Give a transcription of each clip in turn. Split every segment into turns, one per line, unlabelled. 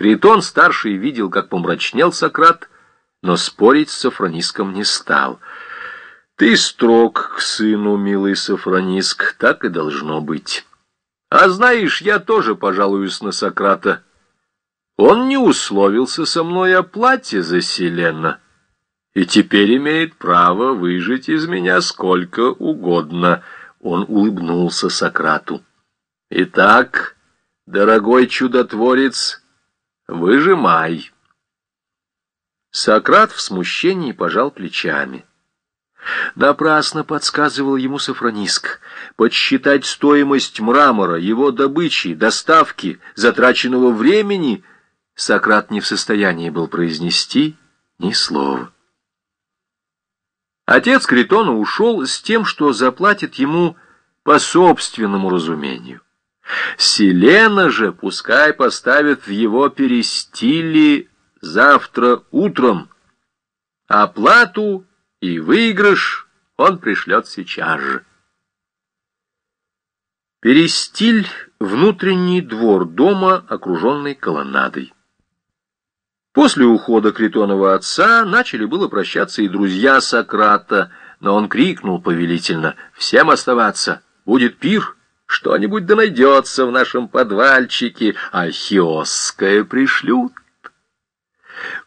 Критон-старший видел, как помрачнел Сократ, но спорить с Сафрониском не стал. «Ты строг к сыну, милый Сафрониск, так и должно быть. А знаешь, я тоже пожалуюсь на Сократа. Он не условился со мной о плате за Селена» и теперь имеет право выжить из меня сколько угодно. Он улыбнулся Сократу. Итак, дорогой чудотворец, выжимай. Сократ в смущении пожал плечами. Напрасно подсказывал ему Сафрониск. Подсчитать стоимость мрамора, его добычи, доставки, затраченного времени Сократ не в состоянии был произнести ни слова. Отец Критона ушел с тем, что заплатит ему по собственному разумению. Селена же пускай поставит в его перестили завтра утром. Оплату и выигрыш он пришлет сейчас же. Перестиль — внутренний двор дома, окруженный колоннадой. После ухода Критонова отца начали было прощаться и друзья Сократа, но он крикнул повелительно «Всем оставаться! Будет пир! Что-нибудь да найдется в нашем подвальчике, а хиосское пришлют!»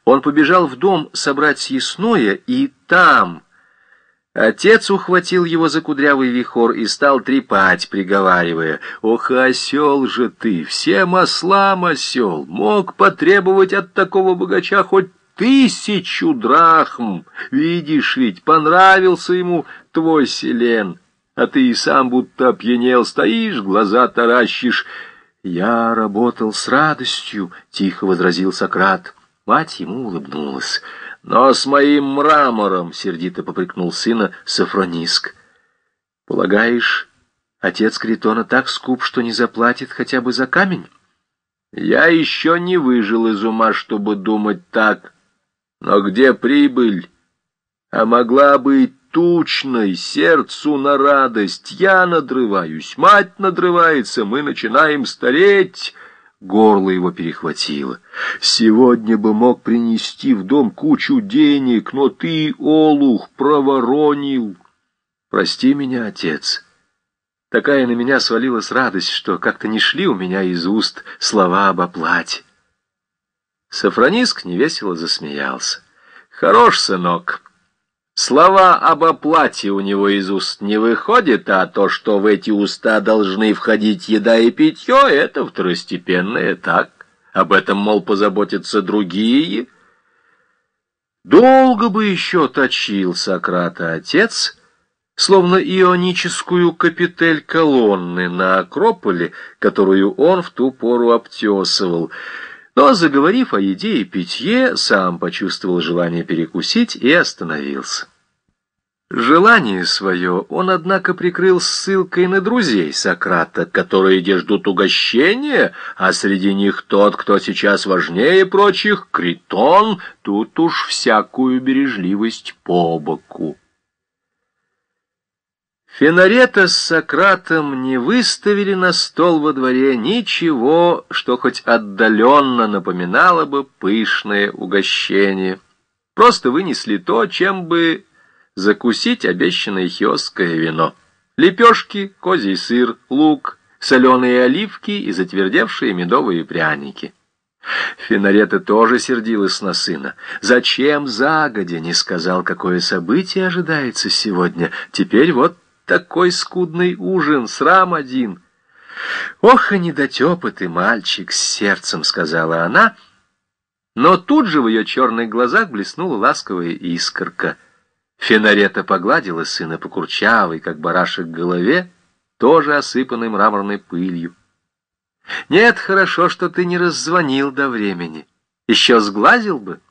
Он побежал в дом собрать съестное, и там Отец ухватил его за кудрявый вихор и стал трепать, приговаривая, «Ох, осел же ты, всем маслам осел, мог потребовать от такого богача хоть тысячу драхм. Видишь ведь, понравился ему твой селен, а ты и сам будто опьянел, стоишь, глаза таращишь». «Я работал с радостью», — тихо возразил Сократ. Мать ему улыбнулась. «Но с моим мрамором!» — сердито попрекнул сына Сафрониск. «Полагаешь, отец Критона так скуп, что не заплатит хотя бы за камень?» «Я еще не выжил из ума, чтобы думать так. Но где прибыль? А могла быть тучной, сердцу на радость. Я надрываюсь, мать надрывается, мы начинаем стареть». Горло его перехватило. «Сегодня бы мог принести в дом кучу денег, но ты, Олух, проворонил!» «Прости меня, отец!» Такая на меня свалилась радость, что как-то не шли у меня из уст слова об оплате. Сафрониск невесело засмеялся. «Хорош, сынок!» Слова об оплате у него из уст не выходит, а то, что в эти уста должны входить еда и питье, это второстепенное так. Об этом, мол, позаботятся другие. Долго бы еще точил Сократа отец, словно ионическую капитель колонны на Акрополе, которую он в ту пору обтесывал — но, заговорив о еде и питье, сам почувствовал желание перекусить и остановился. Желание свое он, однако, прикрыл ссылкой на друзей Сократа, которые ждут угощения, а среди них тот, кто сейчас важнее прочих, Критон, тут уж всякую бережливость по боку. Фенарета с Сократом не выставили на стол во дворе ничего, что хоть отдаленно напоминало бы пышное угощение. Просто вынесли то, чем бы закусить обещанное хиосское вино. Лепешки, козий сыр, лук, соленые оливки и затвердевшие медовые пряники. Финарета тоже сердилась на сына. «Зачем загодя не сказал, какое событие ожидается сегодня? Теперь вот такой скудный ужин, срам один. Ох, и недотепы ты, мальчик, с сердцем, сказала она, но тут же в ее черных глазах блеснула ласковая искорка. Фенарета погладила сына по курчавой, как барашек, голове, тоже осыпанной мраморной пылью. Нет, хорошо, что ты не раззвонил до времени. Еще сглазил бы,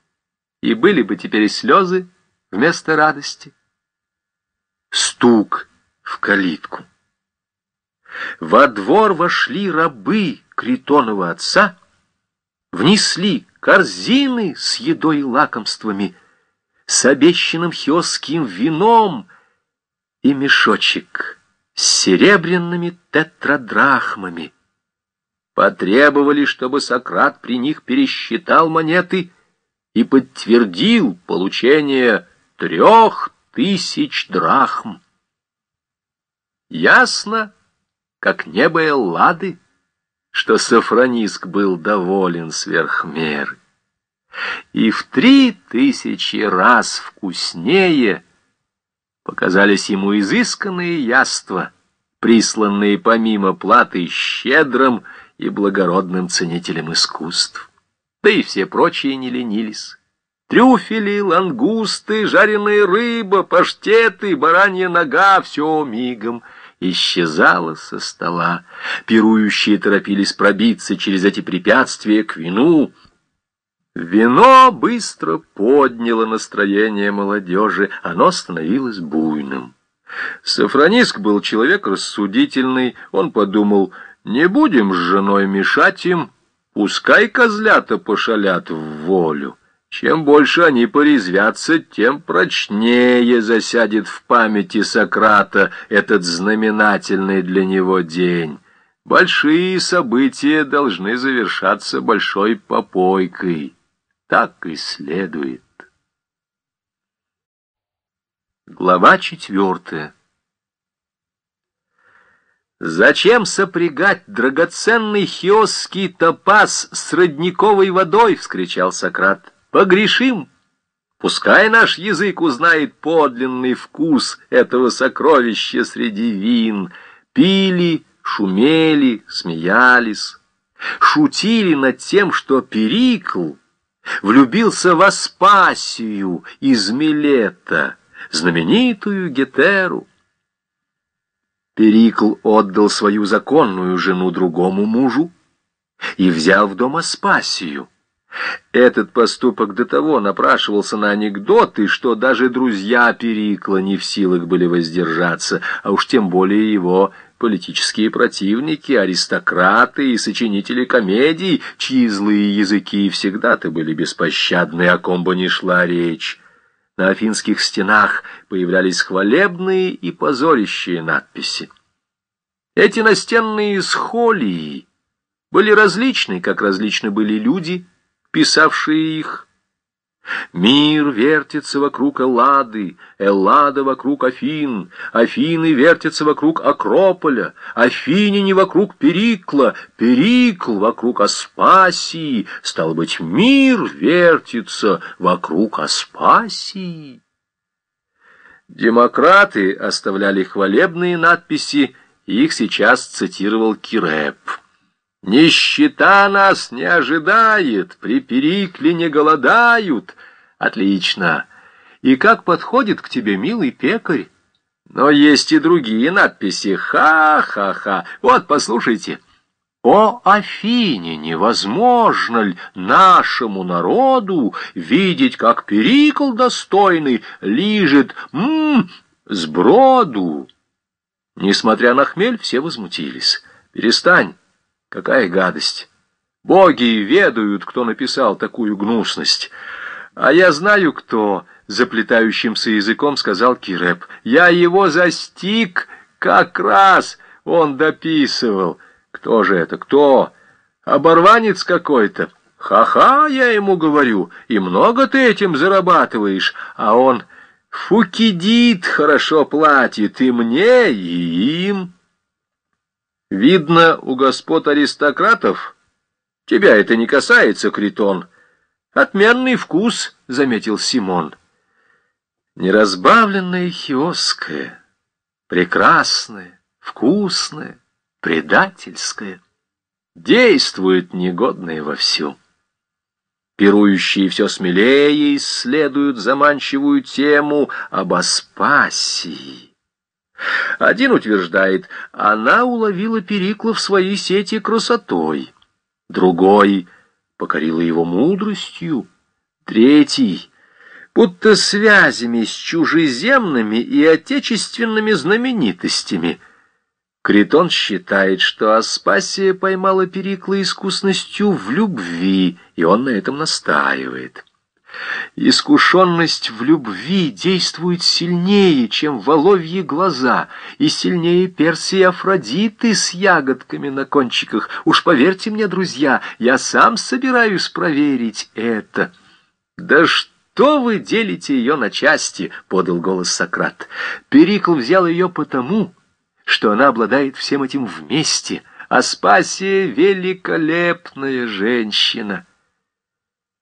и были бы теперь слезы вместо радости. Стук в калитку. Во двор вошли рабы Критонова отца, внесли корзины с едой и лакомствами, с обещанным хиосским вином и мешочек с серебряными тетрадрахмами. потребовали, чтобы Сократ при них пересчитал монеты и подтвердил получение трех тысяч драхм. Ясно, как небо Эллады, что Сафрониск был доволен сверх меры. И в три тысячи раз вкуснее показались ему изысканные яства, присланные помимо платы щедрым и благородным ценителям искусств. Да и все прочие не ленились. Трюфели, лангусты, жареная рыба, паштеты, баранья нога — все мигом исчезало со стола. Пирующие торопились пробиться через эти препятствия к вину. Вино быстро подняло настроение молодежи, оно становилось буйным. Сафрониск был человек рассудительный, он подумал, не будем с женой мешать им, пускай козлята пошалят в волю. Чем больше они порезвятся, тем прочнее засядет в памяти Сократа этот знаменательный для него день. Большие события должны завершаться большой попойкой. Так и следует. Глава четвертая. «Зачем сопрягать драгоценный хиосский топаз с родниковой водой?» — вскричал Сократ. Погрешим, пускай наш язык узнает подлинный вкус этого сокровища среди вин. Пили, шумели, смеялись, шутили над тем, что Перикл влюбился в Аспасию из Милета, знаменитую Гетеру. Перикл отдал свою законную жену другому мужу и взял в дом Аспасию. Этот поступок до того напрашивался на анекдоты, что даже друзья Перикла не в силах были воздержаться, а уж тем более его политические противники, аристократы и сочинители комедий, чьи злые языки всегда-то были беспощадны, о ком бы ни шла речь. На афинских стенах появлялись хвалебные и позорящие надписи. Эти настенные схолии были различны, как различны были люди — писавшие их. Мир вертится вокруг Эллады, Эллада вокруг Афин, Афины вертятся вокруг Акрополя, Афиняне вокруг Перикла, Перикл вокруг Аспасии, стало быть, мир вертится вокруг Аспасии. Демократы оставляли хвалебные надписи, их сейчас цитировал Киреп. Нищета нас не ожидает, при Перикле не голодают. Отлично. И как подходит к тебе, милый пекарь? Но есть и другие надписи. Ха-ха-ха. Вот, послушайте. О Афине, невозможно ли нашему народу видеть, как Перикл достойный лижет м, -м сброду? Несмотря на хмель, все возмутились. Перестань. Какая гадость! Боги ведают, кто написал такую гнусность. А я знаю, кто, заплетающимся языком сказал Киреп. Я его застиг как раз, он дописывал. Кто же это, кто? Оборванец какой-то. Ха-ха, я ему говорю, и много ты этим зарабатываешь, а он... Фукидит хорошо платит и мне, и им. Видно, у господ аристократов... Тебя это не касается, Критон. Отменный вкус, — заметил Симон. Неразбавленное хиосское, прекрасное, вкусное, предательское, действует негодное вовсю. Пирующие все смелее исследуют заманчивую тему об Аспасии. Один утверждает, она уловила Перикла в свои сети красотой. Другой покорила его мудростью. Третий будто связями с чужеземными и отечественными знаменитостями. Критон считает, что Аспасия поймала Перикла искусностью в любви, и он на этом настаивает. Искушенность в любви действует сильнее, чем воловьи глаза, и сильнее Персии Афродиты с ягодками на кончиках. Уж поверьте мне, друзья, я сам собираюсь проверить это. Да что вы делите ее на части, подал голос Сократ. Перикл взял ее потому, что она обладает всем этим вместе. Аспасия — великолепная женщина.